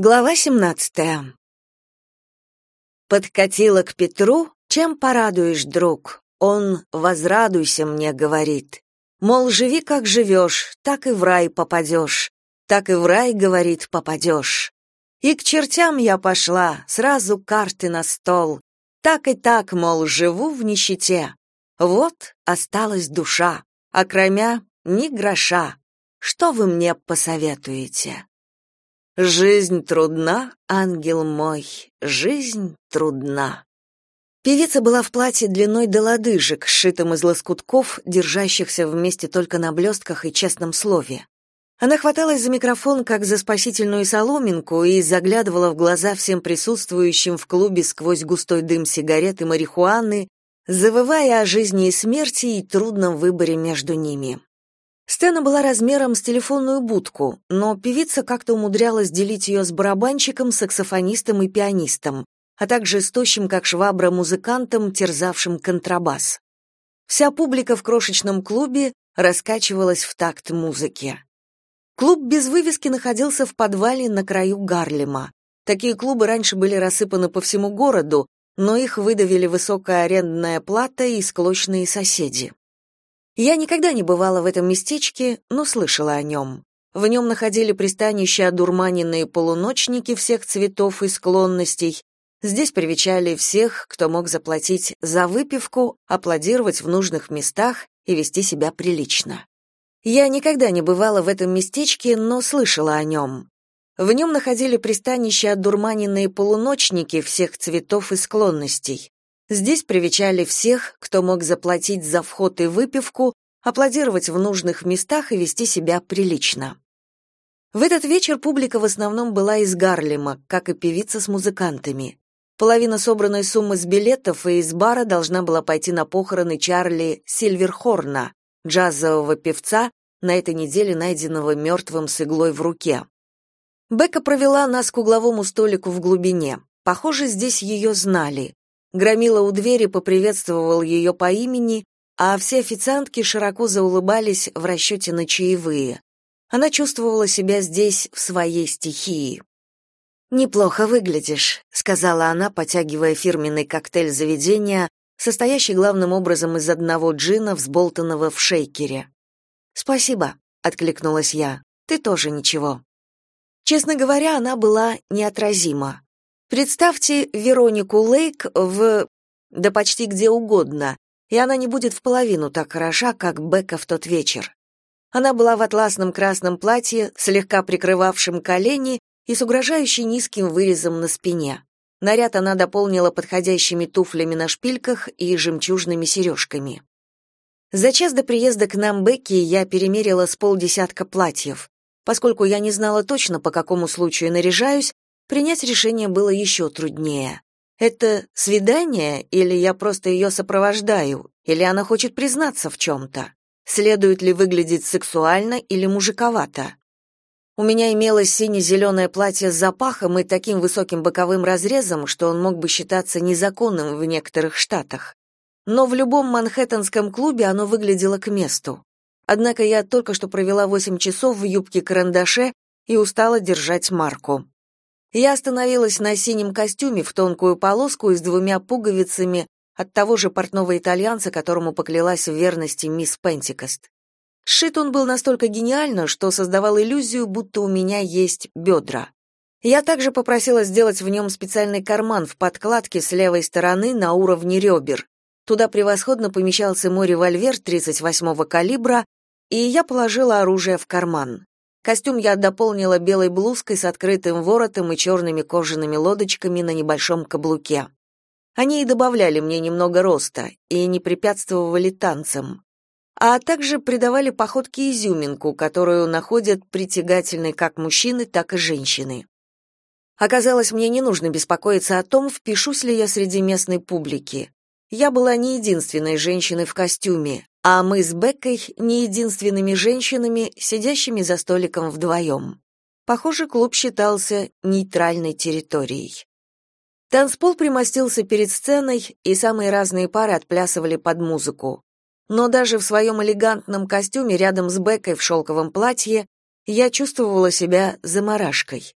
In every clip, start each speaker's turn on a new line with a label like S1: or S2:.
S1: Глава 17. Подкатила к Петру, чем порадуешь, друг? Он возрадуйся мне говорит. Мол, живи как живешь, так и в рай попадешь. Так и в рай, говорит, попадешь. И к чертям я пошла, сразу карты на стол. Так и так, мол, живу в нищете. Вот осталась душа, а кроме ни гроша. Что вы мне посоветуете? Жизнь трудна, ангел мой, жизнь трудна. Певица была в платье длиной до лодыжек, сшитом из лоскутков, держащихся вместе только на блестках и честном слове. Она хваталась за микрофон, как за спасительную соломинку, и заглядывала в глаза всем присутствующим в клубе сквозь густой дым сигарет и марихуаны, завывая о жизни и смерти и трудном выборе между ними. Сцена была размером с телефонную будку, но певица как-то умудрялась делить ее с барабанщиком, саксофонистом и пианистом, а также с тощим, как швабра, музыкантом, терзавшим контрабас. Вся публика в крошечном клубе раскачивалась в такт музыки. Клуб без вывески находился в подвале на краю Гарлема. Такие клубы раньше были рассыпаны по всему городу, но их выдавили высокая арендная плата и склочные соседи. Я никогда не бывала в этом местечке, но слышала о нем. В нем находили пристанище одурманенные полуночники всех цветов и склонностей. Здесь привечали всех, кто мог заплатить за выпивку, аплодировать в нужных местах и вести себя прилично. Я никогда не бывала в этом местечке, но слышала о нем. В нем находили пристанище одурманенные полуночники всех цветов и склонностей. Здесь привечали всех, кто мог заплатить за вход и выпивку, аплодировать в нужных местах и вести себя прилично. В этот вечер публика в основном была из Гарлема, как и певица с музыкантами. Половина собранной суммы с билетов и из бара должна была пойти на похороны Чарли Сильверхорна, джазового певца, на этой неделе найденного мертвым с иглой в руке. Бека провела нас к угловому столику в глубине. Похоже, здесь ее знали. Громила у двери поприветствовал ее по имени, а все официантки широко заулыбались в расчете на чаевые. Она чувствовала себя здесь в своей стихии. «Неплохо выглядишь», — сказала она, потягивая фирменный коктейль заведения, состоящий главным образом из одного джина, взболтанного в шейкере. «Спасибо», — откликнулась я. «Ты тоже ничего». Честно говоря, она была неотразима. Представьте Веронику Лейк в... да почти где угодно, и она не будет в половину так хороша, как Бека в тот вечер. Она была в атласном красном платье, слегка прикрывавшем колени и с угрожающе низким вырезом на спине. Наряд она дополнила подходящими туфлями на шпильках и жемчужными сережками. За час до приезда к нам Бекки я перемерила с полдесятка платьев. Поскольку я не знала точно, по какому случаю наряжаюсь, Принять решение было еще труднее. Это свидание, или я просто ее сопровождаю, или она хочет признаться в чем-то? Следует ли выглядеть сексуально или мужиковато? У меня имелось сине-зеленое платье с запахом и таким высоким боковым разрезом, что он мог бы считаться незаконным в некоторых штатах. Но в любом манхэттенском клубе оно выглядело к месту. Однако я только что провела 8 часов в юбке-карандаше и устала держать марку. Я остановилась на синем костюме в тонкую полоску и с двумя пуговицами от того же портного итальянца, которому поклялась в верности мисс Пентикост. Сшит он был настолько гениально, что создавал иллюзию, будто у меня есть бедра. Я также попросила сделать в нем специальный карман в подкладке с левой стороны на уровне ребер. Туда превосходно помещался мой револьвер 38-го калибра, и я положила оружие в карман. Костюм я дополнила белой блузкой с открытым воротом и черными кожаными лодочками на небольшом каблуке. Они и добавляли мне немного роста и не препятствовали танцам. А также придавали походке изюминку, которую находят притягательной как мужчины, так и женщины. Оказалось, мне не нужно беспокоиться о том, впишусь ли я среди местной публики. Я была не единственной женщиной в костюме, а мы с Беккой не единственными женщинами, сидящими за столиком вдвоем. Похоже, клуб считался нейтральной территорией. Танцпол примостился перед сценой, и самые разные пары отплясывали под музыку. Но даже в своем элегантном костюме рядом с Беккой в шелковом платье я чувствовала себя заморашкой.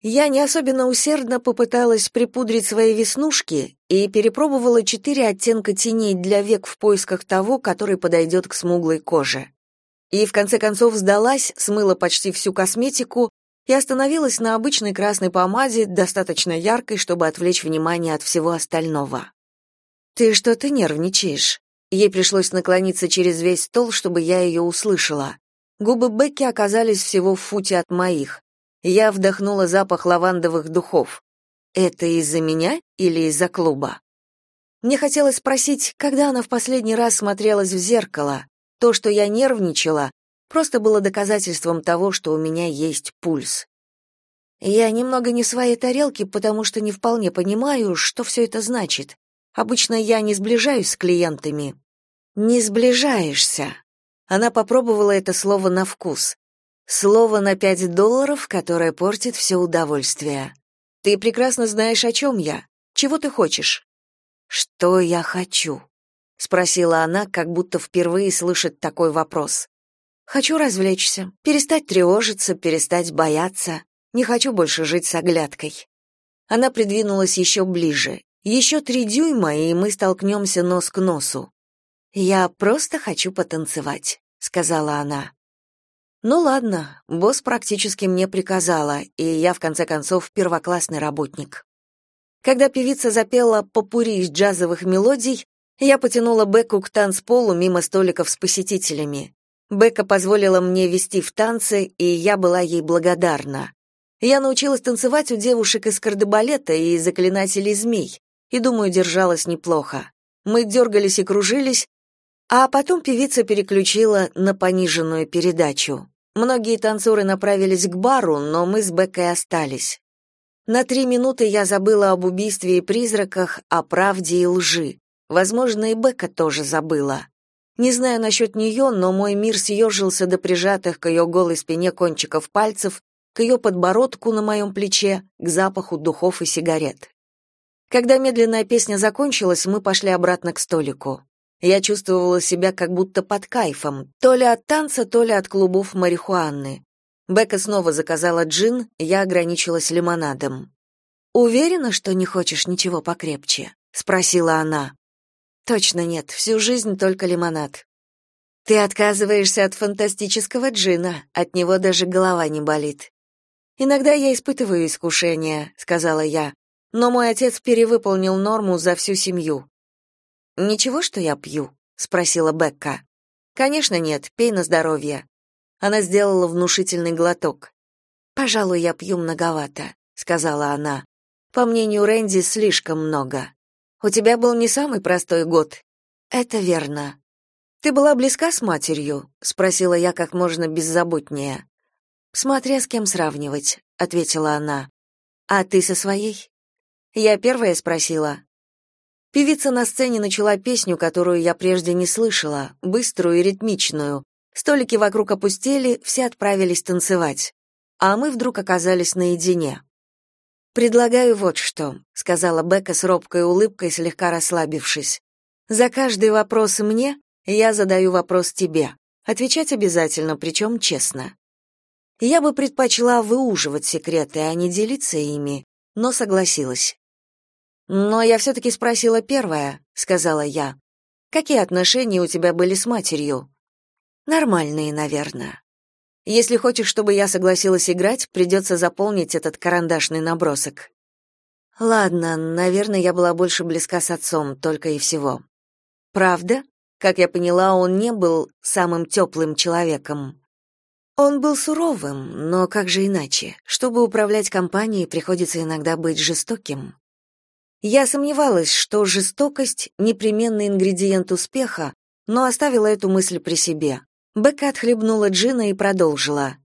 S1: Я не особенно усердно попыталась припудрить свои веснушки и перепробовала четыре оттенка теней для век в поисках того, который подойдет к смуглой коже. И в конце концов сдалась, смыла почти всю косметику и остановилась на обычной красной помаде, достаточно яркой, чтобы отвлечь внимание от всего остального. «Ты что-то нервничаешь?» Ей пришлось наклониться через весь стол, чтобы я ее услышала. Губы Бекки оказались всего в футе от моих. Я вдохнула запах лавандовых духов. Это из-за меня или из-за клуба? Мне хотелось спросить, когда она в последний раз смотрелась в зеркало. То, что я нервничала, просто было доказательством того, что у меня есть пульс. Я немного не в своей тарелке, потому что не вполне понимаю, что все это значит. Обычно я не сближаюсь с клиентами. Не сближаешься. Она попробовала это слово на вкус. Слово на пять долларов, которое портит все удовольствие. Ты прекрасно знаешь, о чем я. Чего ты хочешь? Что я хочу? спросила она, как будто впервые слышит такой вопрос. Хочу развлечься, перестать тревожиться, перестать бояться. Не хочу больше жить с оглядкой. Она придвинулась еще ближе. Еще три дюйма, и мы столкнемся нос к носу. Я просто хочу потанцевать, сказала она. Ну ладно, босс практически мне приказала, и я в конце концов первоклассный работник. Когда певица запела попури из джазовых мелодий, я потянула Бекку к танцполу мимо столиков с посетителями. Бекка позволила мне вести в танцы, и я была ей благодарна. Я научилась танцевать у девушек из кардебалета и заклинателей змей, и, думаю, держалась неплохо. Мы дергались и кружились, а потом певица переключила на пониженную передачу. Многие танцоры направились к бару, но мы с Беккой остались. На три минуты я забыла об убийстве и призраках, о правде и лжи. Возможно, и Бекка тоже забыла. Не знаю насчет нее, но мой мир съежился до прижатых к ее голой спине кончиков пальцев, к ее подбородку на моем плече, к запаху духов и сигарет. Когда медленная песня закончилась, мы пошли обратно к столику. Я чувствовала себя как будто под кайфом, то ли от танца, то ли от клубов марихуаны. Бека снова заказала джин, я ограничилась лимонадом. «Уверена, что не хочешь ничего покрепче?» — спросила она. «Точно нет, всю жизнь только лимонад». «Ты отказываешься от фантастического джина, от него даже голова не болит». «Иногда я испытываю искушение», — сказала я, «но мой отец перевыполнил норму за всю семью. Ничего, что я пью? спросила Бекка. Конечно, нет, пей на здоровье. Она сделала внушительный глоток. Пожалуй, я пью многовато, сказала она. По мнению Рэнди, слишком много. У тебя был не самый простой год. Это верно. Ты была близка с матерью? спросила я как можно беззаботнее. Смотря с кем сравнивать, ответила она. А ты со своей? Я первая спросила. Певица на сцене начала песню, которую я прежде не слышала, быструю и ритмичную. Столики вокруг опустели, все отправились танцевать. А мы вдруг оказались наедине. «Предлагаю вот что», — сказала Бека с робкой улыбкой, слегка расслабившись. «За каждый вопрос мне я задаю вопрос тебе. Отвечать обязательно, причем честно. Я бы предпочла выуживать секреты, а не делиться ими, но согласилась. Но я все-таки спросила первое, сказала я. Какие отношения у тебя были с матерью? Нормальные, наверное. Если хочешь, чтобы я согласилась играть, придется заполнить этот карандашный набросок. Ладно, наверное, я была больше близка с отцом, только и всего. Правда? Как я поняла, он не был самым теплым человеком. Он был суровым, но как же иначе? Чтобы управлять компанией, приходится иногда быть жестоким. Я сомневалась, что жестокость — непременный ингредиент успеха, но оставила эту мысль при себе. Бекка отхлебнула джина и продолжила.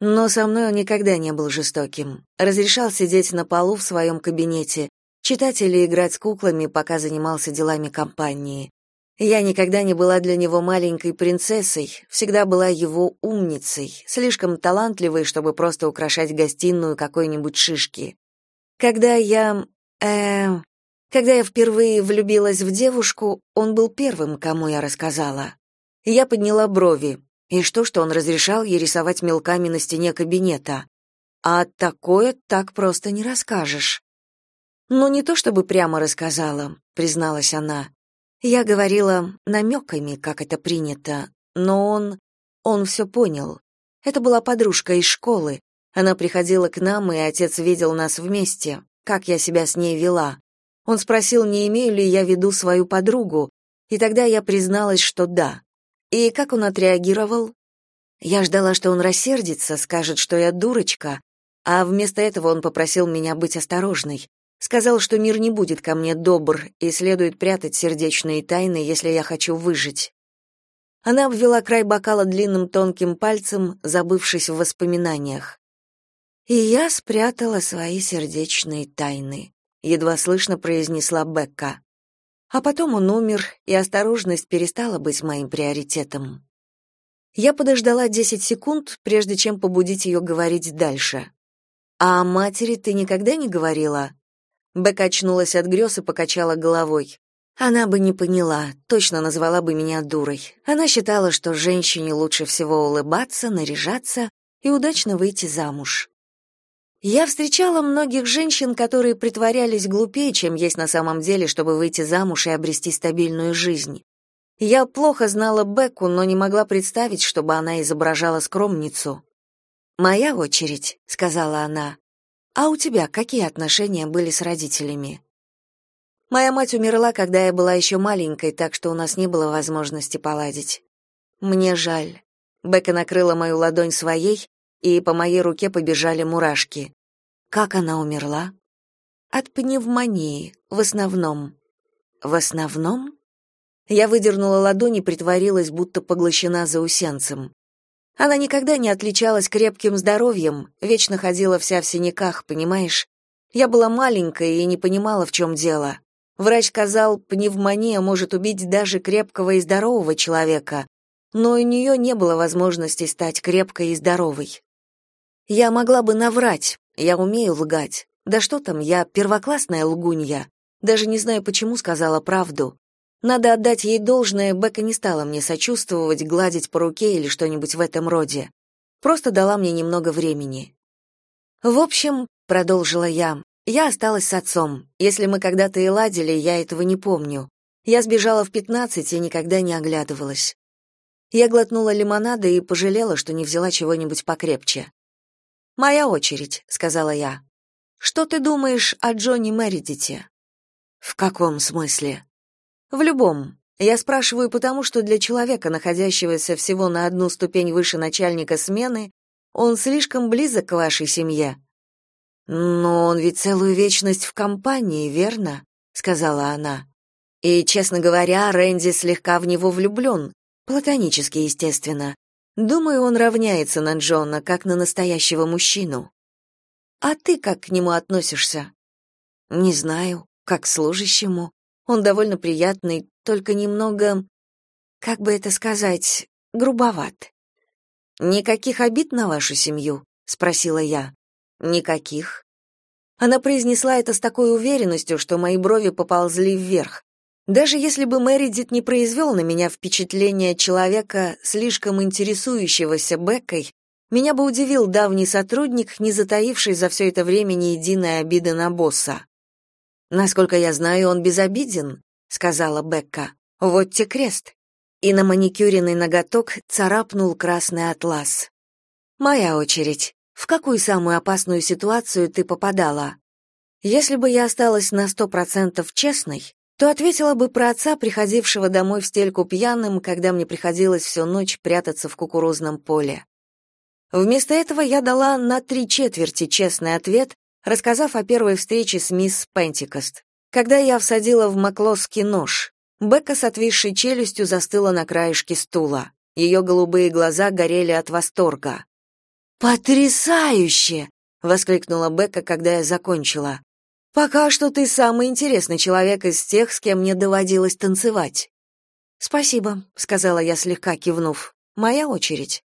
S1: Но со мной он никогда не был жестоким. Разрешал сидеть на полу в своем кабинете, читать или играть с куклами, пока занимался делами компании. Я никогда не была для него маленькой принцессой, всегда была его умницей, слишком талантливой, чтобы просто украшать гостиную какой-нибудь шишки. Когда я Эм, когда я впервые влюбилась в девушку, он был первым, кому я рассказала. Я подняла брови. И что, что он разрешал ей рисовать мелками на стене кабинета? А такое так просто не расскажешь. Ну, не то чтобы прямо рассказала, призналась она. Я говорила намеками, как это принято, но он... он все понял. Это была подружка из школы. Она приходила к нам, и отец видел нас вместе, как я себя с ней вела. Он спросил, не имею ли я в виду свою подругу, и тогда я призналась, что да. И как он отреагировал? Я ждала, что он рассердится, скажет, что я дурочка, а вместо этого он попросил меня быть осторожной. Сказал, что мир не будет ко мне добр и следует прятать сердечные тайны, если я хочу выжить. Она обвела край бокала длинным тонким пальцем, забывшись в воспоминаниях. И я спрятала свои сердечные тайны, едва слышно произнесла Бекка. А потом он умер, и осторожность перестала быть моим приоритетом. Я подождала 10 секунд, прежде чем побудить ее говорить дальше. «А о матери ты никогда не говорила?» Бек очнулась от грез и покачала головой. Она бы не поняла, точно назвала бы меня дурой. Она считала, что женщине лучше всего улыбаться, наряжаться и удачно выйти замуж. Я встречала многих женщин, которые притворялись глупее, чем есть на самом деле, чтобы выйти замуж и обрести стабильную жизнь. Я плохо знала Бекку, но не могла представить, чтобы она изображала скромницу. «Моя очередь», — сказала она. А у тебя какие отношения были с родителями? Моя мать умерла, когда я была еще маленькой, так что у нас не было возможности поладить. Мне жаль. Бека накрыла мою ладонь своей, и по моей руке побежали мурашки. Как она умерла? От пневмонии, в основном. В основном? Я выдернула ладонь и притворилась, будто поглощена заусенцем. Она никогда не отличалась крепким здоровьем, вечно ходила вся в синяках, понимаешь? Я была маленькая и не понимала, в чем дело. Врач сказал, пневмония может убить даже крепкого и здорового человека, но у нее не было возможности стать крепкой и здоровой. Я могла бы наврать, я умею лгать. Да что там, я первоклассная лгунья. Даже не знаю, почему сказала правду. Надо отдать ей должное, Бека не стала мне сочувствовать, гладить по руке или что-нибудь в этом роде. Просто дала мне немного времени. В общем, продолжила я, я осталась с отцом. Если мы когда-то и ладили, я этого не помню. Я сбежала в пятнадцать и никогда не оглядывалась. Я глотнула лимонада и пожалела, что не взяла чего-нибудь покрепче. «Моя очередь», — сказала я. «Что ты думаешь о Джонни Мередите?» «В каком смысле?» В любом. Я спрашиваю потому, что для человека, находящегося всего на одну ступень выше начальника смены, он слишком близок к вашей семье. Но он ведь целую вечность в компании, верно? сказала она. И, честно говоря, Рэнди слегка в него влюблен, платонически, естественно. Думаю, он равняется на Джона, как на настоящего мужчину. А ты как к нему относишься? Не знаю, как к служащему. Он довольно приятный, только немного, как бы это сказать, грубоват. Никаких обид на вашу семью, спросила я. Никаких. Она произнесла это с такой уверенностью, что мои брови поползли вверх. Даже если бы Мэридит не произвел на меня впечатление человека, слишком интересующегося Беккой, меня бы удивил давний сотрудник, не затаивший за все это время ни единой обиды на босса. Насколько я знаю, он безобиден, сказала Бекка. Вот те крест. И на маникюренный ноготок царапнул красный атлас. Моя очередь. В какую самую опасную ситуацию ты попадала? Если бы я осталась на сто процентов честной, то ответила бы про отца, приходившего домой в стельку пьяным, когда мне приходилось всю ночь прятаться в кукурузном поле. Вместо этого я дала на три четверти честный ответ, рассказав о первой встрече с мисс Пентикост. Когда я всадила в Маклоски нож, Бекка с отвисшей челюстью застыла на краешке стула. Ее голубые глаза горели от восторга. «Потрясающе!» — воскликнула Бекка, когда я закончила. «Пока что ты самый интересный человек из тех, с кем мне доводилось танцевать». «Спасибо», — сказала я, слегка кивнув. «Моя очередь».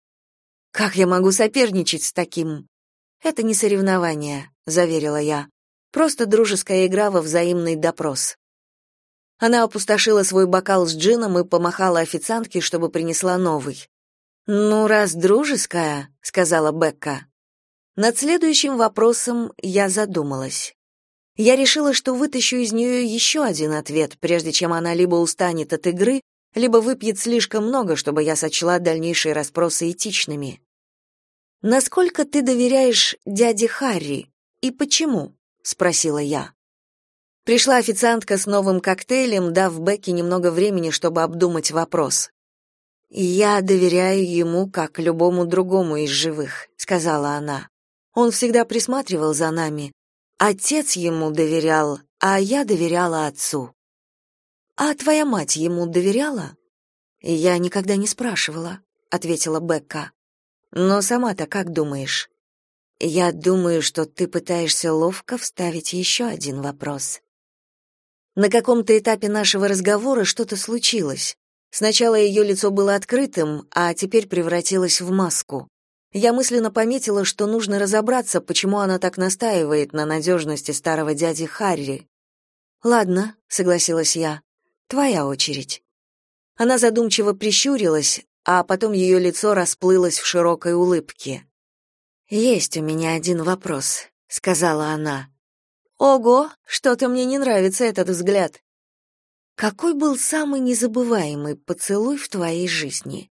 S1: «Как я могу соперничать с таким?» «Это не соревнование заверила я. Просто дружеская игра во взаимный допрос. Она опустошила свой бокал с джином и помахала официантке, чтобы принесла новый. «Ну, раз дружеская», — сказала Бекка. Над следующим вопросом я задумалась. Я решила, что вытащу из нее еще один ответ, прежде чем она либо устанет от игры, либо выпьет слишком много, чтобы я сочла дальнейшие расспросы этичными. «Насколько ты доверяешь дяде Харри и почему?» — спросила я. Пришла официантка с новым коктейлем, дав Бекке немного времени, чтобы обдумать вопрос. «Я доверяю ему, как любому другому из живых», — сказала она. «Он всегда присматривал за нами. Отец ему доверял, а я доверяла отцу». «А твоя мать ему доверяла?» «Я никогда не спрашивала», — ответила Бекка. «Но сама-то как думаешь?» «Я думаю, что ты пытаешься ловко вставить еще один вопрос». На каком-то этапе нашего разговора что-то случилось. Сначала ее лицо было открытым, а теперь превратилось в маску. Я мысленно пометила, что нужно разобраться, почему она так настаивает на надежности старого дяди Харри. «Ладно», — согласилась я, — «твоя очередь». Она задумчиво прищурилась, а потом ее лицо расплылось в широкой улыбке. «Есть у меня один вопрос», — сказала она. «Ого, что-то мне не нравится этот взгляд». «Какой был самый незабываемый поцелуй в твоей жизни?»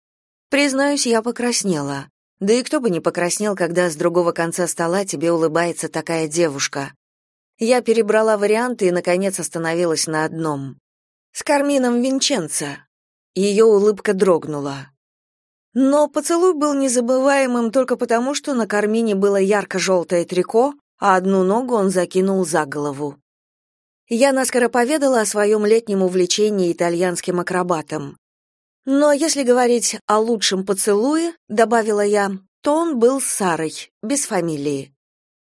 S1: Признаюсь, я покраснела. Да и кто бы не покраснел, когда с другого конца стола тебе улыбается такая девушка. Я перебрала варианты и, наконец, остановилась на одном. С Кармином Винченцо. Ее улыбка дрогнула. Но поцелуй был незабываемым только потому, что на Кармине было ярко-желтое трико, а одну ногу он закинул за голову. Я наскоро поведала о своем летнем увлечении итальянским акробатом. Но если говорить о лучшем поцелуе, добавила я, то он был Сарой, без фамилии.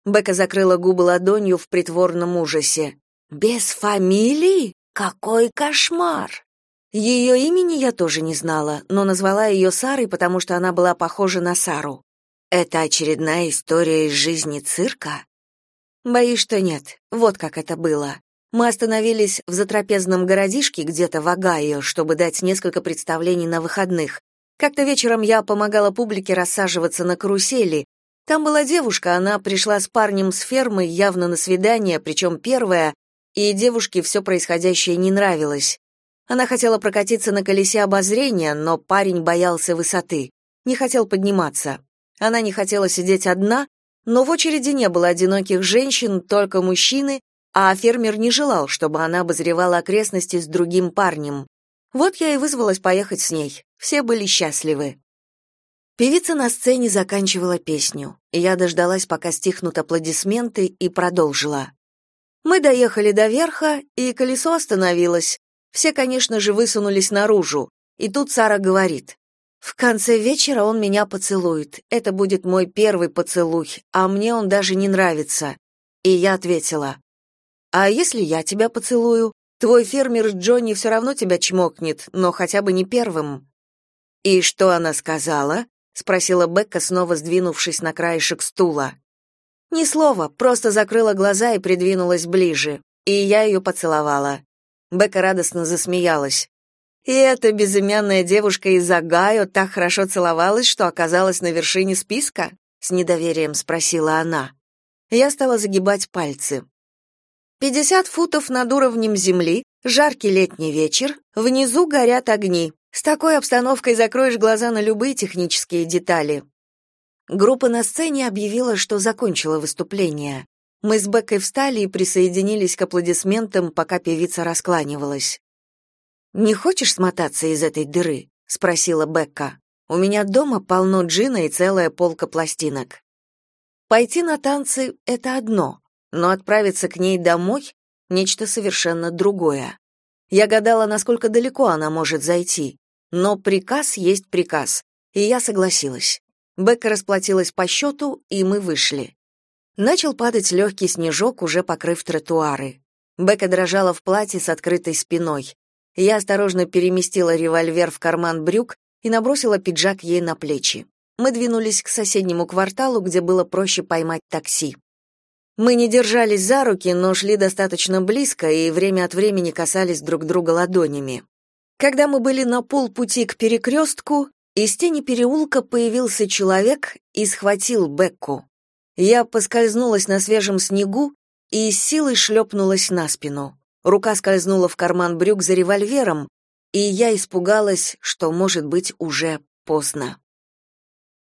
S1: Бека закрыла губы ладонью в притворном ужасе. Без фамилии? Какой кошмар! Ее имени я тоже не знала, но назвала ее Сарой, потому что она была похожа на Сару. Это очередная история из жизни цирка? Боюсь, что нет. Вот как это было. Мы остановились в затрапезном городишке где-то в Огайо, чтобы дать несколько представлений на выходных. Как-то вечером я помогала публике рассаживаться на карусели. Там была девушка, она пришла с парнем с фермы, явно на свидание, причем первое, и девушке все происходящее не нравилось. Она хотела прокатиться на колесе обозрения, но парень боялся высоты, не хотел подниматься. Она не хотела сидеть одна, но в очереди не было одиноких женщин, только мужчины, а фермер не желал, чтобы она обозревала окрестности с другим парнем. Вот я и вызвалась поехать с ней. Все были счастливы. Певица на сцене заканчивала песню. Я дождалась, пока стихнут аплодисменты, и продолжила. Мы доехали до верха, и колесо остановилось. Все, конечно же, высунулись наружу. И тут Сара говорит: "В конце вечера он меня поцелует. Это будет мой первый поцелуй, а мне он даже не нравится". И я ответила: "А если я тебя поцелую? Твой фермер Джонни все равно тебя чмокнет, но хотя бы не первым". И что она сказала? спросила Бекка, снова сдвинувшись на краешек стула. Ни слова, просто закрыла глаза и придвинулась ближе, и я ее поцеловала. Бека радостно засмеялась. И эта безымянная девушка из Огайо так хорошо целовалась, что оказалась на вершине списка? с недоверием спросила она. Я стала загибать пальцы. Пятьдесят футов над уровнем земли, жаркий летний вечер, внизу горят огни. С такой обстановкой закроешь глаза на любые технические детали. Группа на сцене объявила, что закончила выступление. Мы с Беккой встали и присоединились к аплодисментам, пока певица раскланивалась. «Не хочешь смотаться из этой дыры?» — спросила Бекка. «У меня дома полно джина и целая полка пластинок». Пойти на танцы — это одно, но отправиться к ней домой — нечто совершенно другое. Я гадала, насколько далеко она может зайти, но приказ есть приказ, и я согласилась. Бекка расплатилась по счету, и мы вышли. Начал падать легкий снежок, уже покрыв тротуары. Бека дрожала в платье с открытой спиной. Я осторожно переместила револьвер в карман брюк и набросила пиджак ей на плечи. Мы двинулись к соседнему кварталу, где было проще поймать такси. Мы не держались за руки, но шли достаточно близко и время от времени касались друг друга ладонями. Когда мы были на полпути к перекрестку, из тени переулка появился человек и схватил Бекку. Я поскользнулась на свежем снегу и силой шлепнулась на спину. Рука скользнула в карман брюк за револьвером, и я испугалась, что может быть уже поздно.